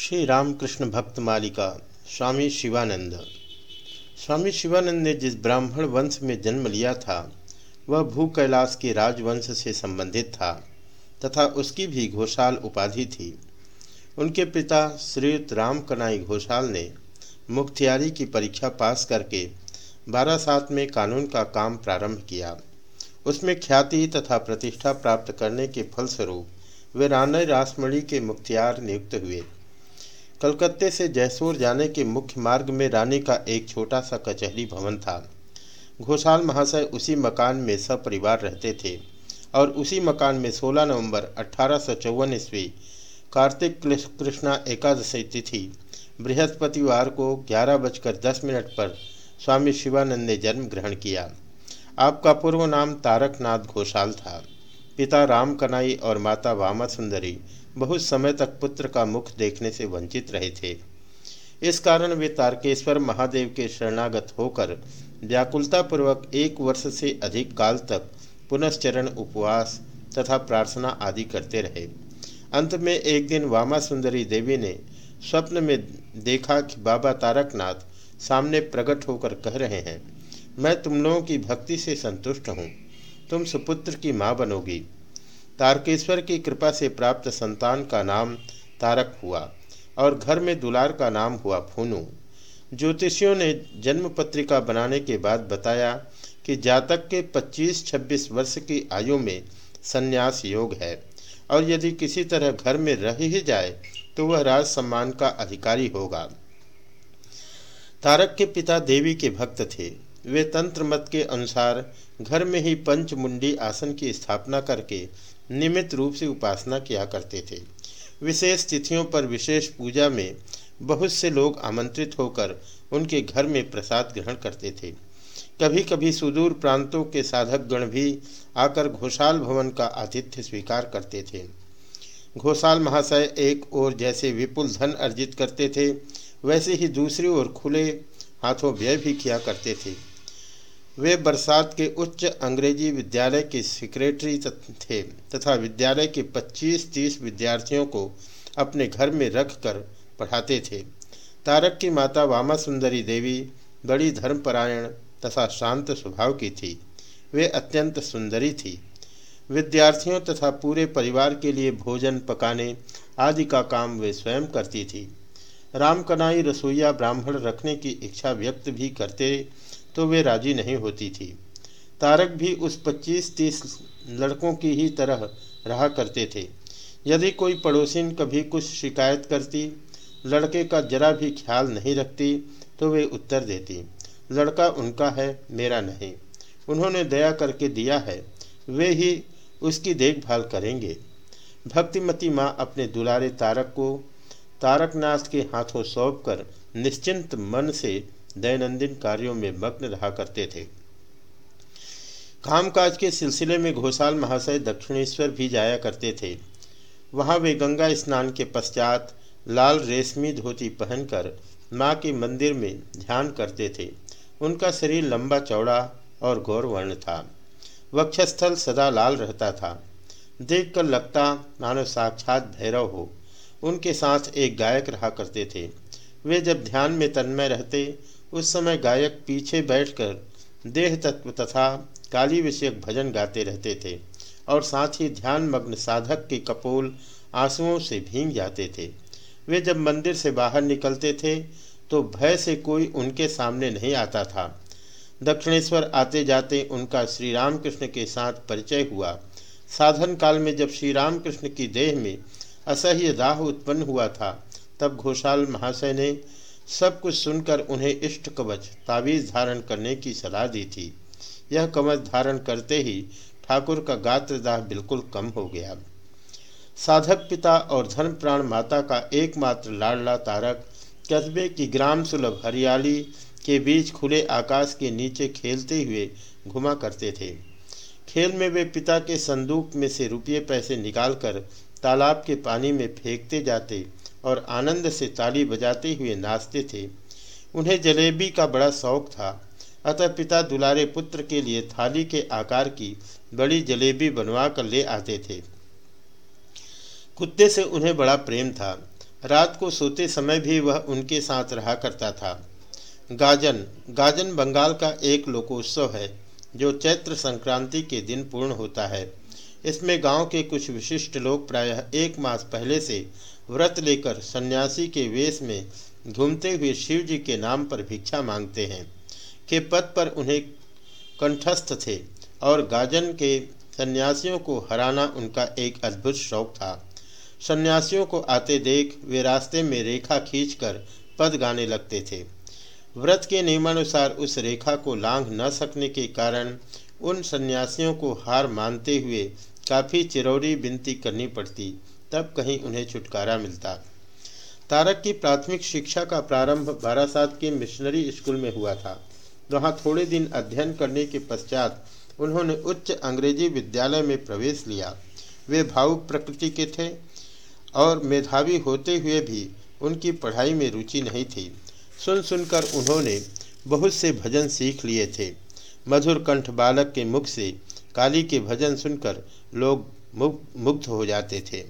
श्री रामकृष्ण भक्त मालिका, स्वामी शिवानंद। स्वामी शिवानंद ने जिस ब्राह्मण वंश में जन्म लिया था, वह भू कैलाश के राजवंश से संबंधित था, तथा उसकी भी घोषाल उपाधि थी। उनके पिता श्रीयुक्त राम कनाई घोषाल ने मुख्तियारी की परीक्षा पास करके बारह सात में कानून का काम प्रारंभ किया। उसमें ख्याति तथा प्रतिष्ठा प्राप्त करने के फलस्वरूप वे रानय रासमणी के मुख्तियार नियुक्त हुए। कलकत्ते से जयसूर जाने के मुख्य मार्ग में रानी का एक छोटा सा कचहरी भवन था। घोषाल महाशय उसी मकान में सपरिवार रहते थे और उसी मकान में 16 नवंबर अठारह सौ ईस्वी कार्तिक कृष्णा एकादशी तिथि, बृहस्पतिवार को ग्यारह बजकर दस मिनट पर स्वामी शिवानंद ने जन्म ग्रहण किया। आपका पूर्व नाम तारकनाथ घोषाल था। पिता राम कनाई और माता वामा सुंदरी बहुत समय तक पुत्र का मुख देखने से वंचित रहे थे। इस कारण वे तारकेश्वर महादेव के शरणागत होकर व्याकुलतापूर्वक एक वर्ष से अधिक काल तक पुनश्चरण, उपवास तथा प्रार्थना आदि करते रहे। अंत में एक दिन वामा सुंदरी देवी ने स्वप्न में देखा कि बाबा तारकनाथ सामने प्रकट होकर कह रहे हैं, मैं तुम लोगों की भक्ति से संतुष्ट हूँ। तुम सुपुत्र की माँ बनोगी। तारकेश्वर की कृपा से प्राप्त संतान का नाम तारक हुआ और घर में दुलार का नाम हुआ फूनू। ज्योतिषियों ने जन्म पत्रिका बनाने के बाद बताया कि जातक के 25-26 वर्ष की आयु में संन्यास योग है और यदि किसी तरह घर में रह ही जाए तो वह राज सम्मान का अधिकारी होगा। तारक के पिता देवी के भक्त थे। वे तंत्र मत के अनुसार घर में ही पंचमुंडी आसन की स्थापना करके नियमित रूप से उपासना किया करते थे। विशेष तिथियों पर विशेष पूजा में बहुत से लोग आमंत्रित होकर उनके घर में प्रसाद ग्रहण करते थे। कभी कभी सुदूर प्रांतों के साधक गण भी आकर घोषाल भवन का आतिथ्य स्वीकार करते थे। घोषाल महाशय एक ओर जैसे विपुल धन अर्जित करते थे, वैसे ही दूसरी ओर खुले हाथों व्यय भी किया करते थे। वे बरसात के उच्च अंग्रेज़ी विद्यालय के सेक्रेटरी थे तथा विद्यालय के 25-30 विद्यार्थियों को अपने घर में रखकर पढ़ाते थे। तारक की माता वामा सुंदरी देवी बड़ी धर्मपरायण तथा शांत स्वभाव की थी। वे अत्यंत सुंदरी थी। विद्यार्थियों तथा पूरे परिवार के लिए भोजन, पकाने आदि का काम वे स्वयं करती थी। रामकनाई रसोईया ब्राह्मण रखने की इच्छा व्यक्त भी करते तो वे राज़ी नहीं होती थी। तारक भी उस 25-30 लड़कों की ही तरह रहा करते थे। यदि कोई पड़ोसिन कभी कुछ शिकायत करती, लड़के का जरा भी ख्याल नहीं रखती तो वे उत्तर देती, लड़का उनका है, मेरा नहीं। उन्होंने दया करके दिया है, वे ही उसकी देखभाल करेंगे। भक्तिमती माँ अपने दुलारे तारक को, तारकनाथ के हाथों सौंप कर निश्चिंत मन से दैनंदिन कार्यों में मग्न रहा करते थे। कामकाज के सिलसिले में घोषाल महाशय दक्षिणेश्वर भी जाया करते थे। वहाँ वे गंगा स्नान के पश्चात लाल रेशमी धोती पहनकर माँ के मंदिर में ध्यान करते थे। उनका शरीर लंबा चौड़ा और गौरवर्ण था। वक्षस्थल सदा लाल रहता था। देखकर लगता मानो साक्षात भैरव हो। उनके साथ एक गायक रहा करते थे। वे जब ध्यान में तन्मय रहते उस समय गायक पीछे बैठकर देह तत्व तथा काली विषयक भजन गाते रहते थे और साथ ही ध्यान मग्न साधक के कपोल आंसुओं से भींग जाते थे। वे जब मंदिर से बाहर निकलते थे तो भय से कोई उनके सामने नहीं आता था। दक्षिणेश्वर आते जाते उनका श्री रामकृष्ण के साथ परिचय हुआ। साधन काल में जब श्री रामकृष्ण की देह में असह्य दाह उत्पन्न हुआ था, तब घोषाल महाशय ने सब कुछ सुनकर उन्हें इष्ट कवच ताबीज धारण करने की सलाह दी थी। यह कवच धारण करते ही ठाकुर का गात्रदाह बिल्कुल कम हो गया। साधक पिता और धर्म प्राण माता का एकमात्र लाडला तारक, कस्बे की ग्राम सुलभ हरियाली के बीच खुले आकाश के नीचे खेलते हुए घुमा करते थे। खेल में वे पिता के संदूक में से रुपये पैसे निकालकर तालाब के पानी में फेंकते जाते और आनंद से ताली बजाते हुए नाचते थे। उन्हें जलेबी का बड़ा शौक था। अतः पिता दुलारे पुत्र के लिए थाली के आकार की बड़ी जलेबी बनवा कर ले आते थे। कुत्ते से उन्हें बड़ा प्रेम था। रात को सोते समय भी वह उनके साथ रहा करता था। गाजन। गाजन बंगाल का एक लोकोत्सव है, जो चैत्र संक्रांति के दिन पूर्ण होता है। इसमें गाँव के कुछ विशिष्ट लोग प्रायः एक मास पहले से व्रत लेकर सन्यासी के वेश में घूमते हुए शिव जी के नाम पर भिक्षा मांगते हैं, के पद पर उन्हें कंठस्थ थे और गाजन के सन्यासियों को हराना उनका एक अद्भुत शौक था। सन्यासियों को आते देख वे रास्ते में रेखा खींचकर पद गाने लगते थे। व्रत के नियमानुसार उस रेखा को लांघ न सकने के कारण उन सन्यासियों को हार मानते हुए काफ़ी चिरौरी विनती करनी पड़ती तब कहीं उन्हें छुटकारा मिलता। तारक की प्राथमिक शिक्षा का प्रारंभ बारासात के मिशनरी स्कूल में हुआ था। वहाँ थोड़े दिन अध्ययन करने के पश्चात उन्होंने उच्च अंग्रेज़ी विद्यालय में प्रवेश लिया। वे भावुक प्रकृति के थे और मेधावी होते हुए भी उनकी पढ़ाई में रुचि नहीं थी। सुन सुनकर उन्होंने बहुत से भजन सीख लिए थे। मधुर कंठ बालक के मुख से काली के भजन सुनकर लोग मुग्ध हो जाते थे।